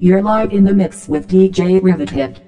You're live in the mix with DJ Rivethead.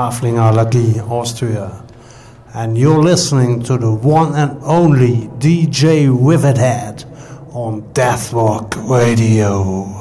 From Haflingerlagi, Austria, and you're listening to the one and only DJ Rivethead on Death Rock Radio.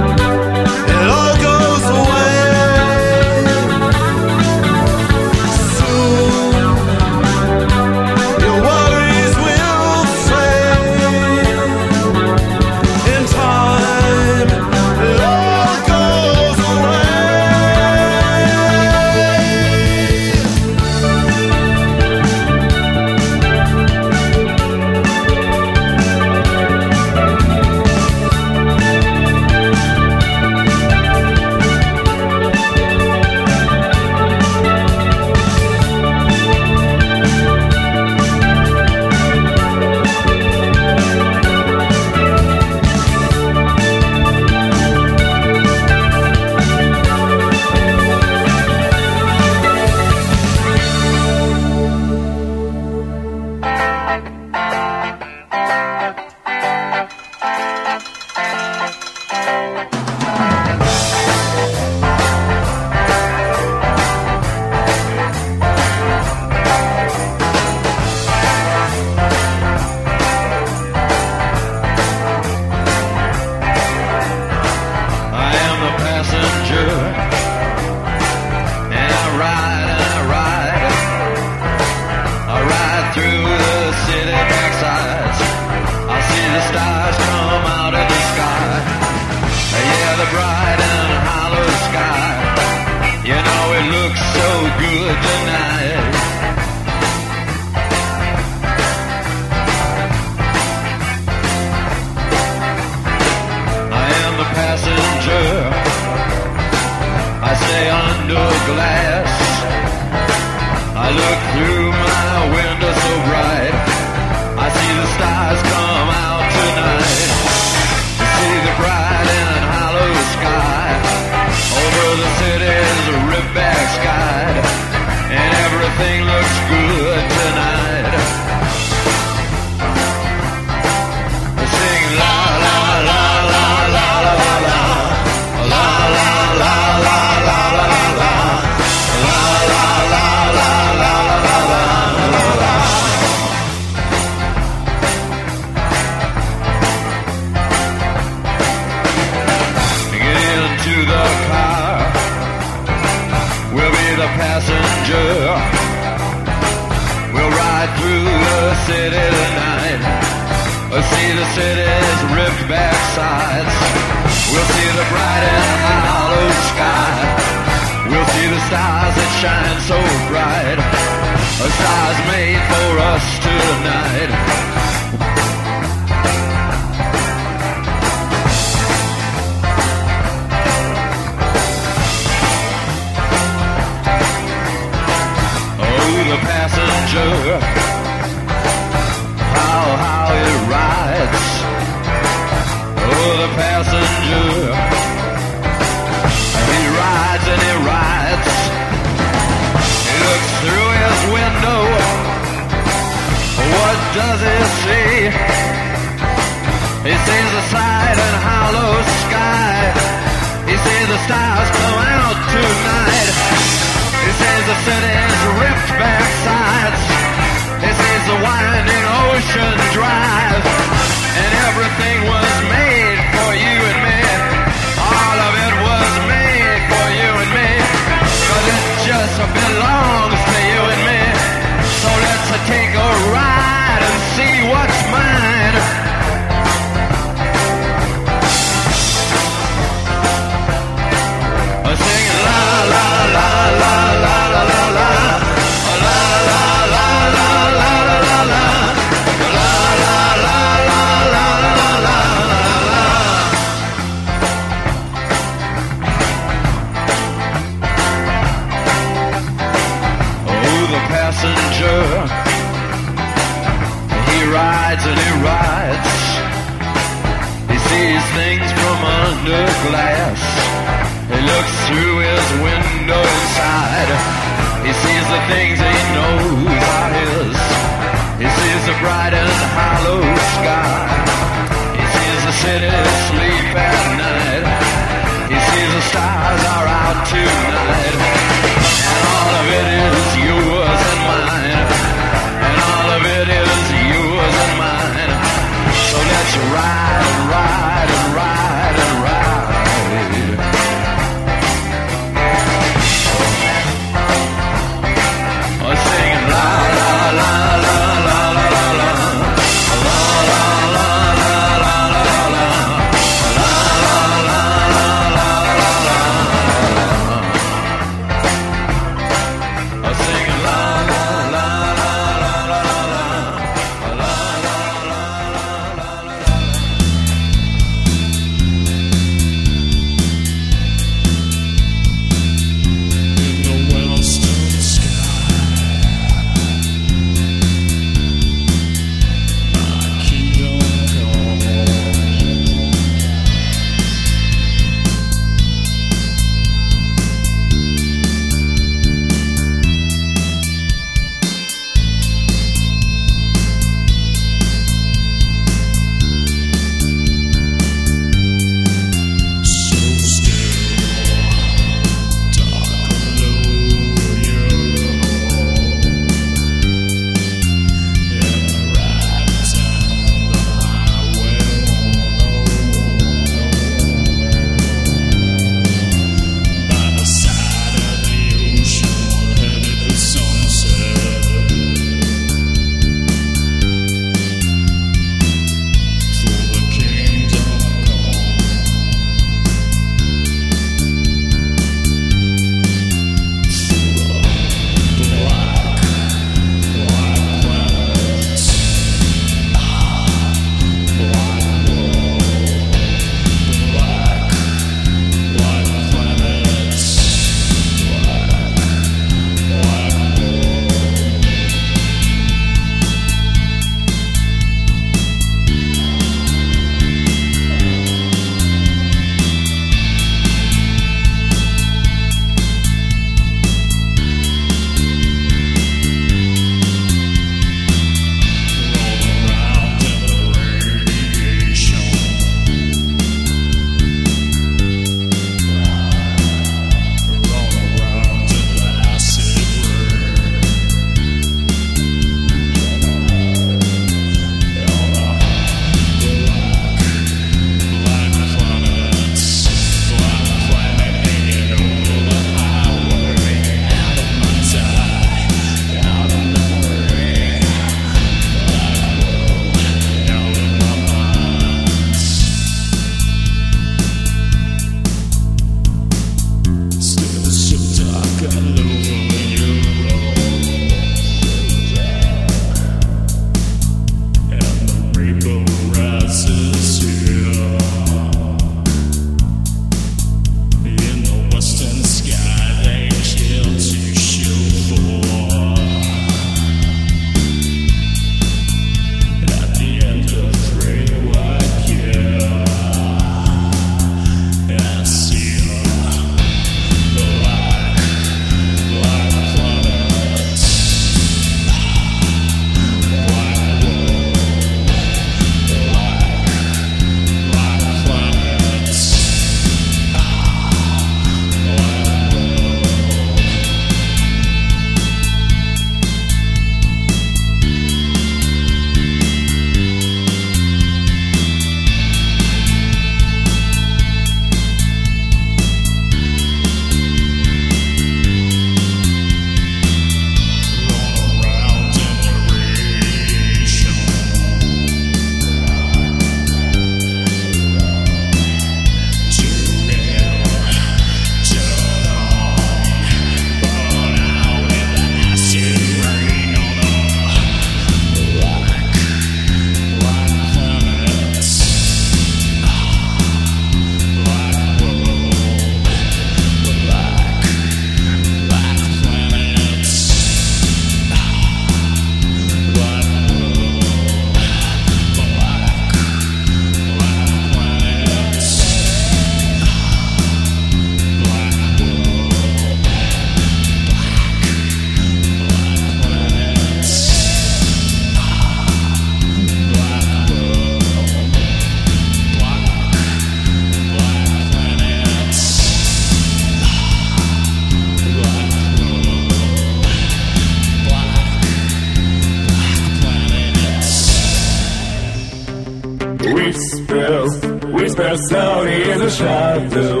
cloudy is a shadow.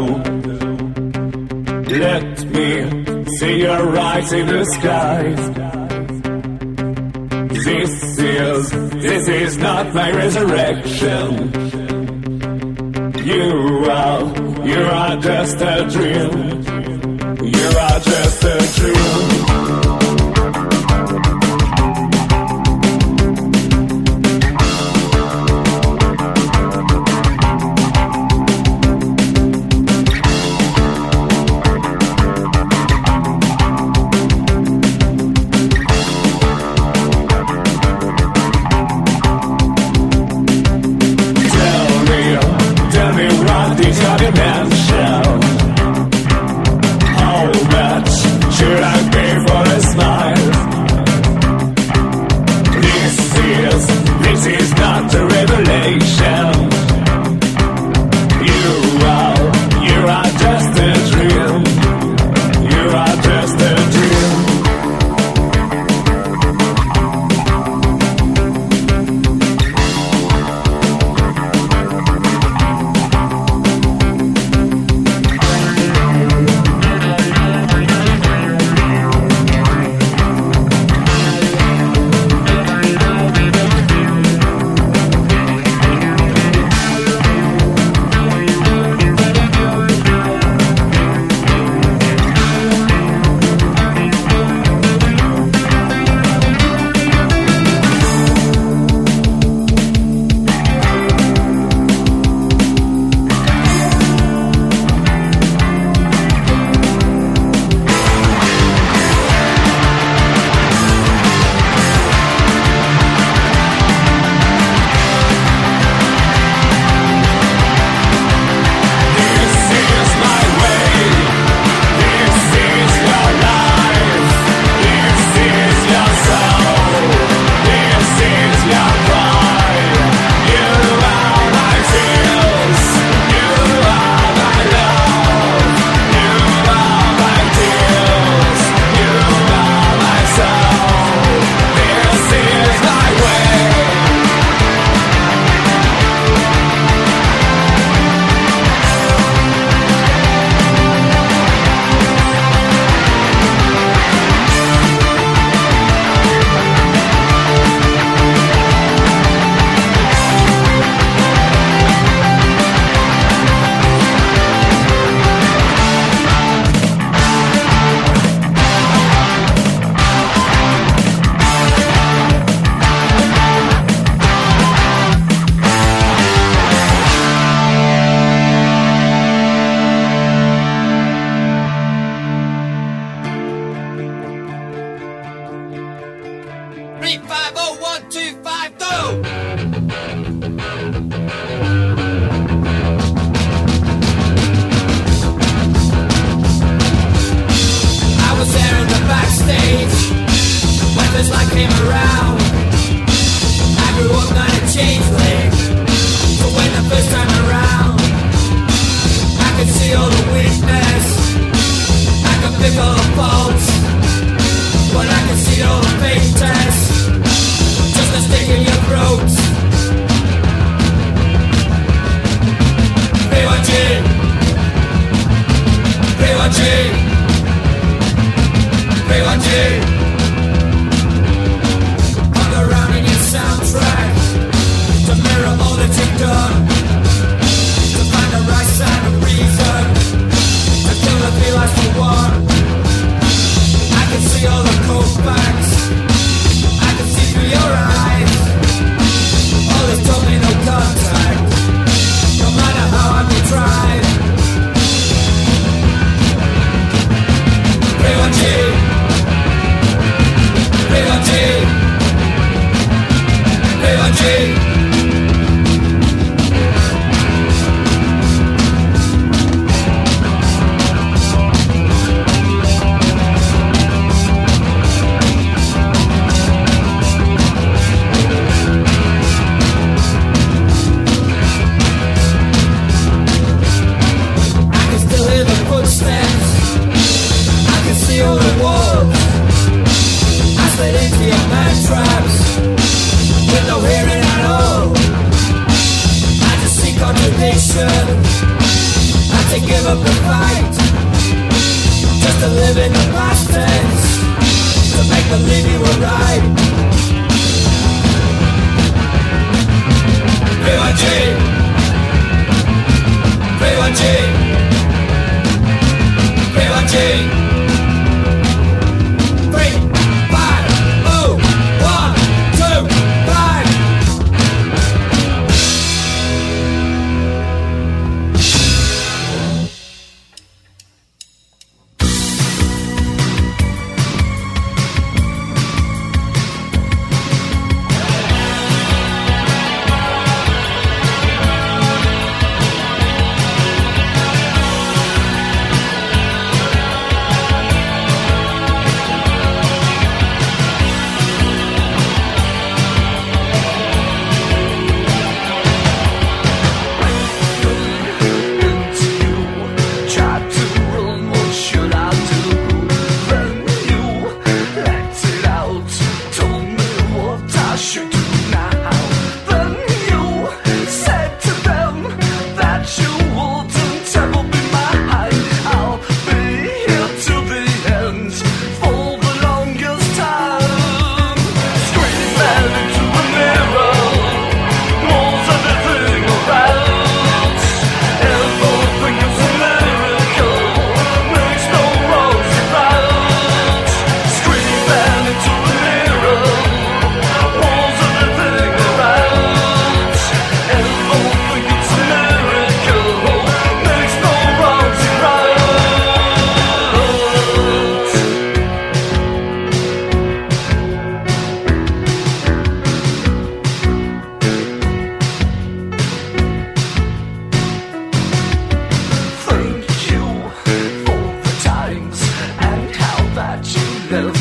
Let me see your eyes in the sky. This is, this is not my resurrection. You are, you are just a dream. You are just a dream. Christmas I came around. myself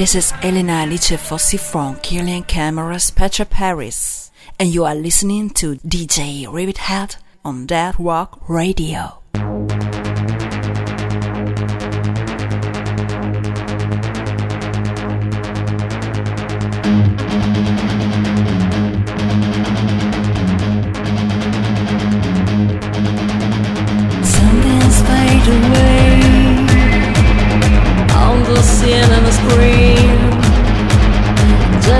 This is Elena Alice Fossi from Kirlian Camera Spectra Paris, and you are listening to DJ Rivethead on Death Rock Radio. Something's fade away on the cinema screen.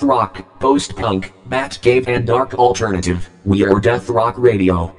death rock, post punk, bat cave, and dark alternative. We are Death Rock Radio.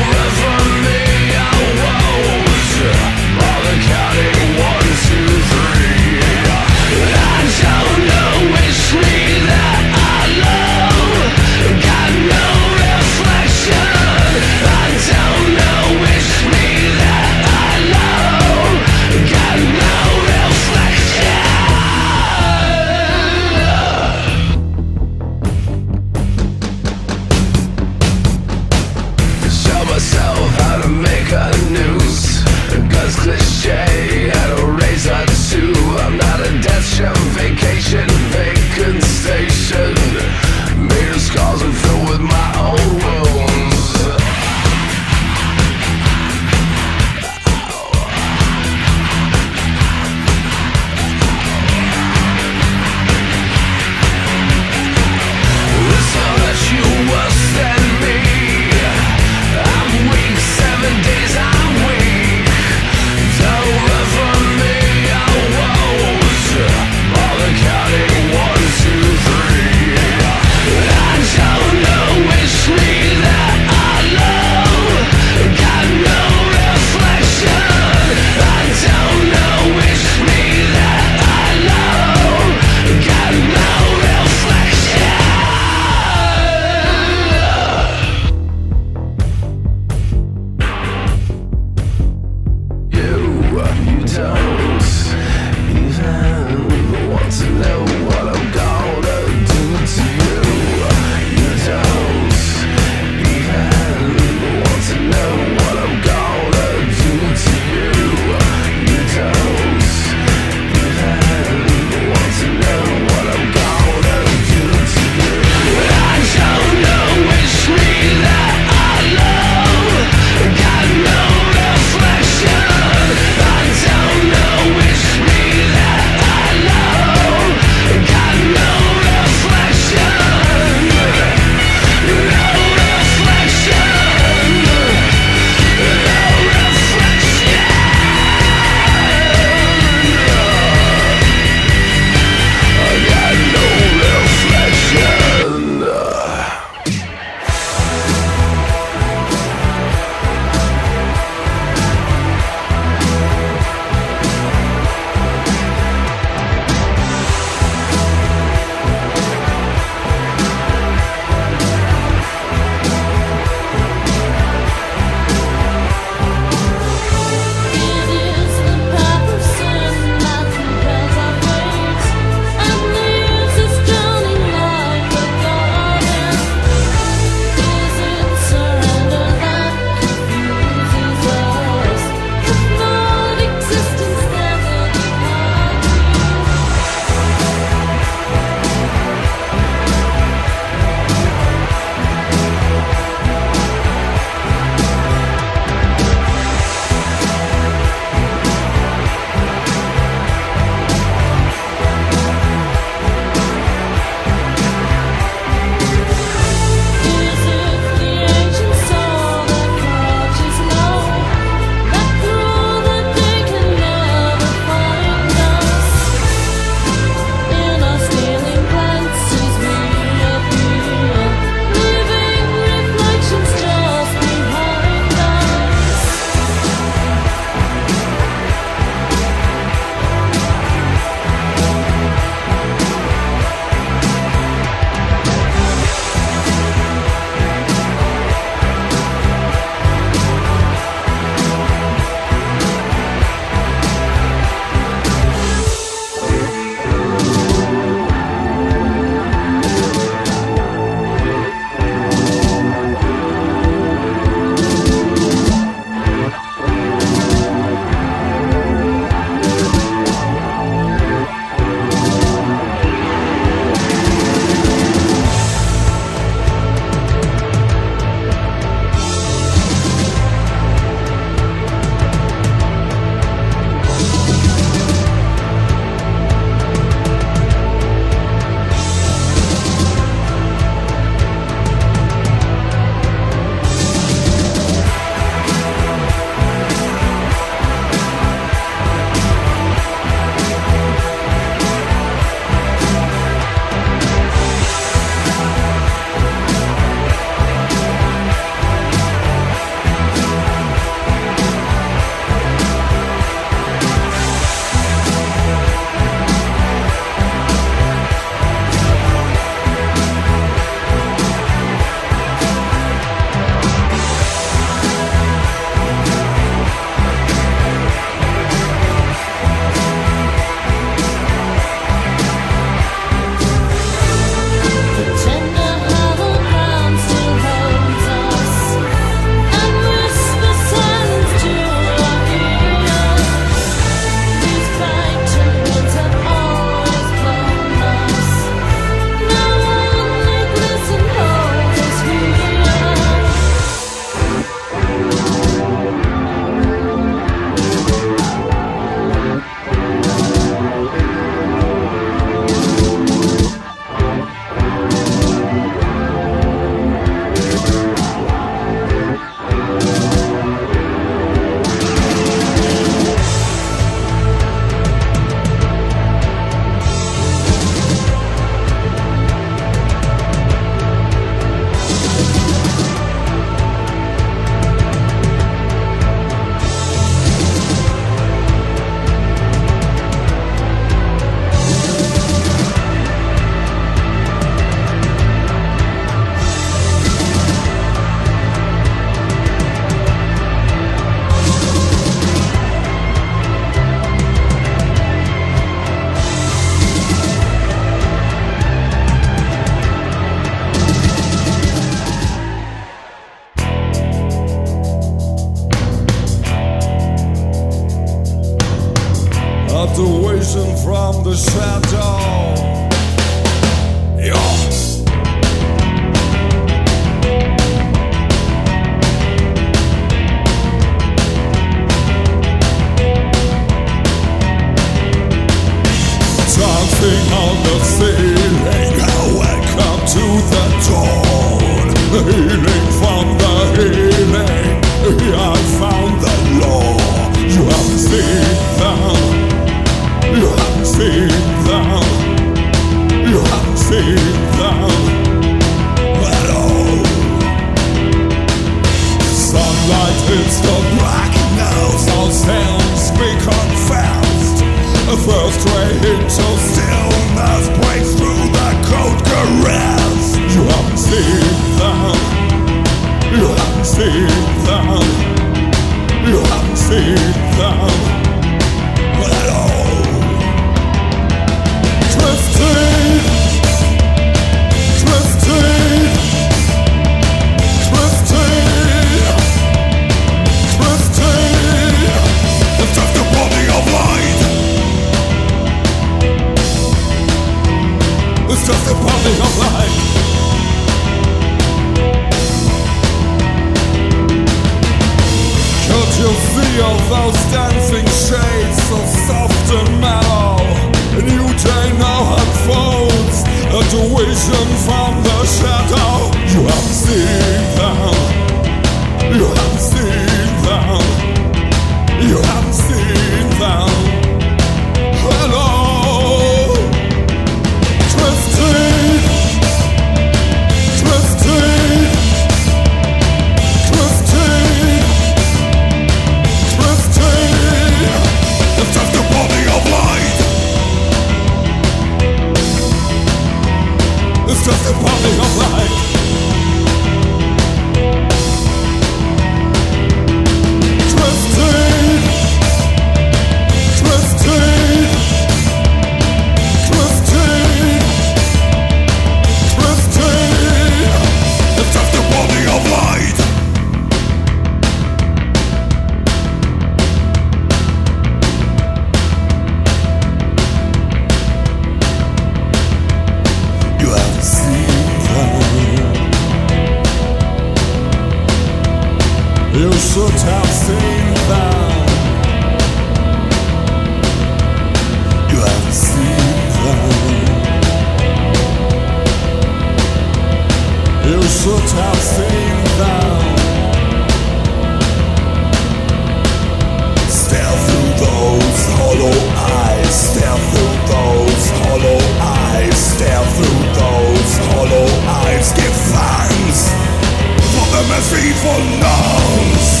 nós.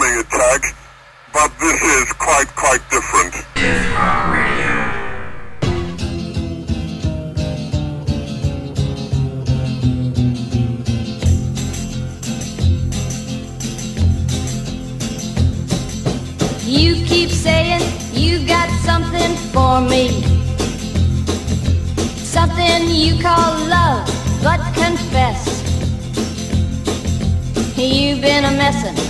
homing attack, but this is quite, quite different. You keep saying you got something for me. Something you call love, but confess. You've been a messin'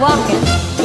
Walking.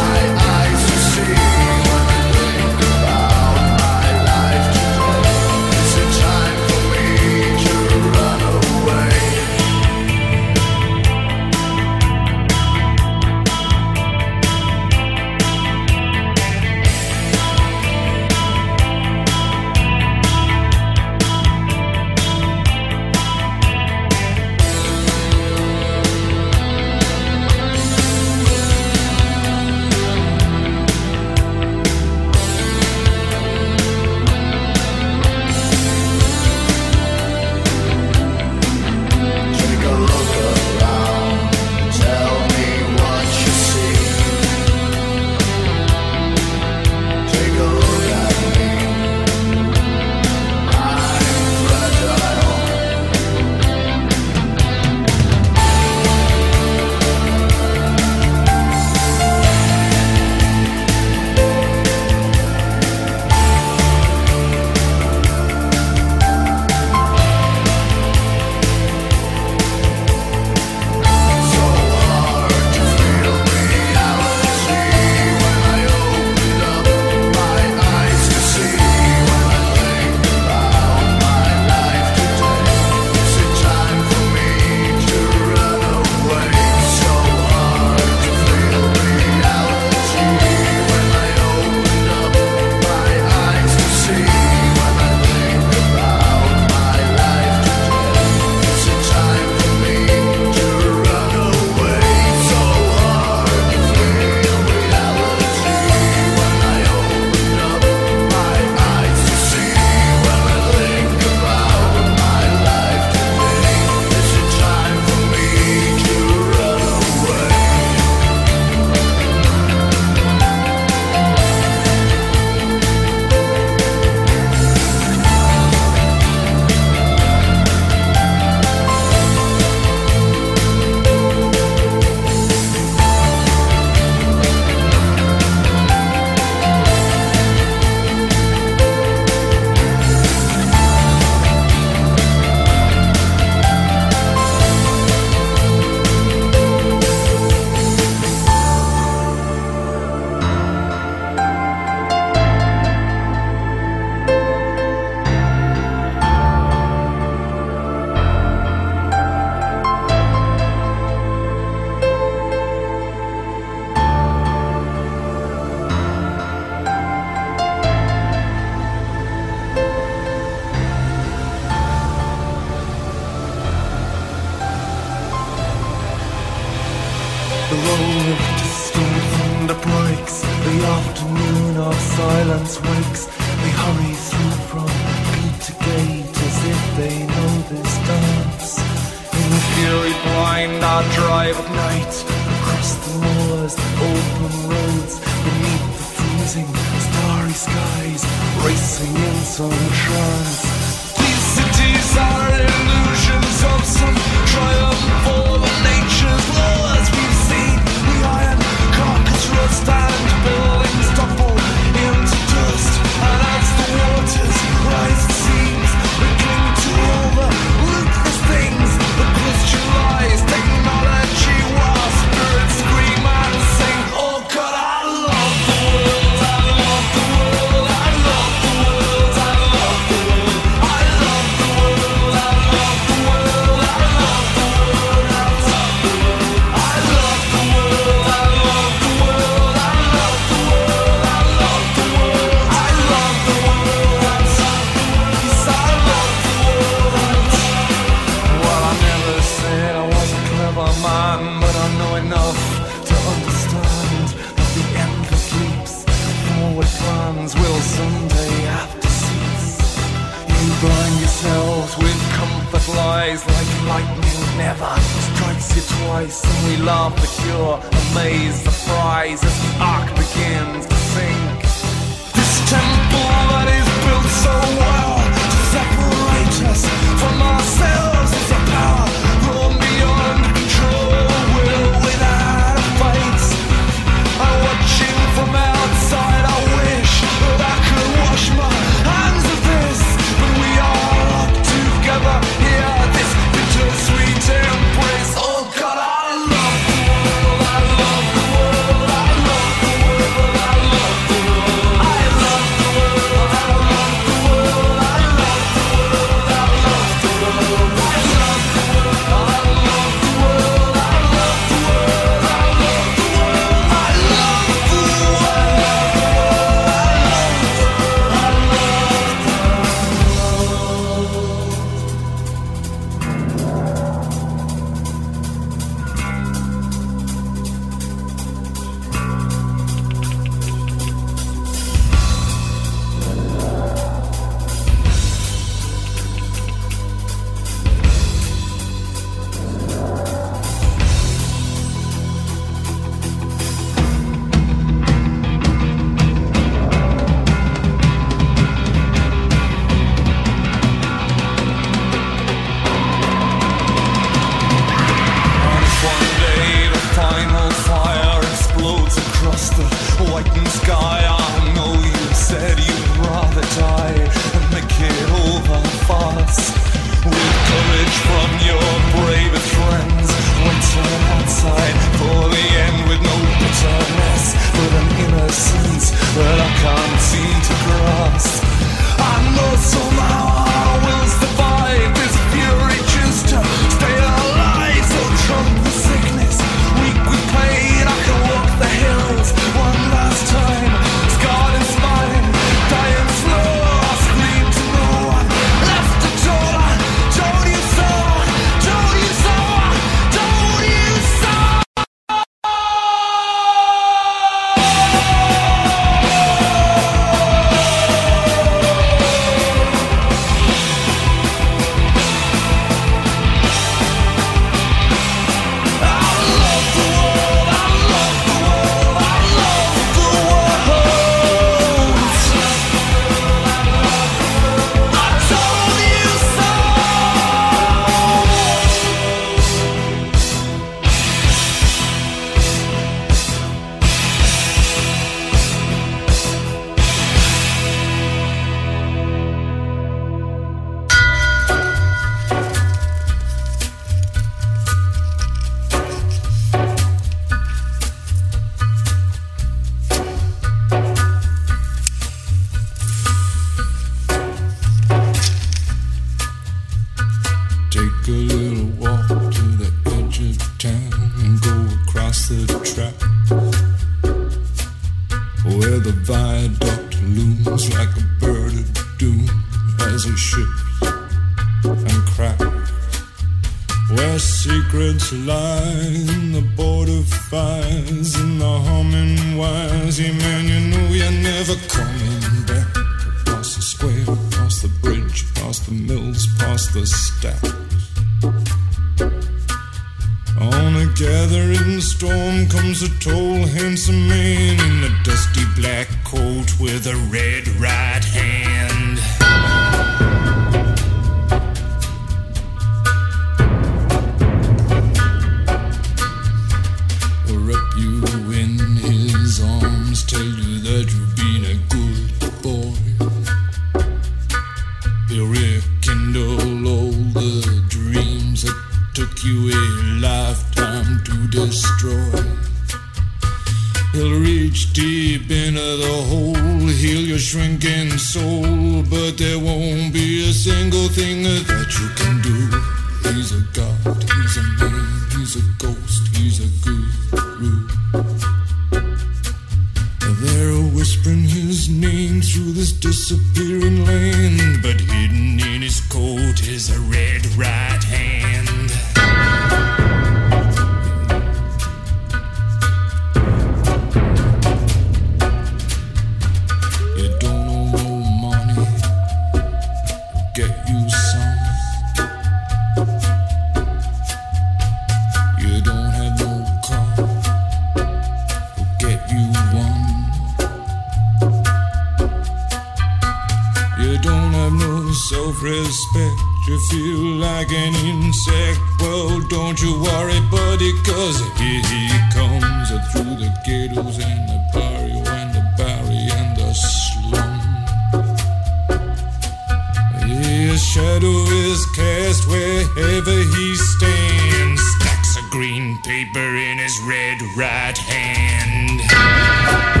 wherever he stands. Stacks of green paper in his red right hand.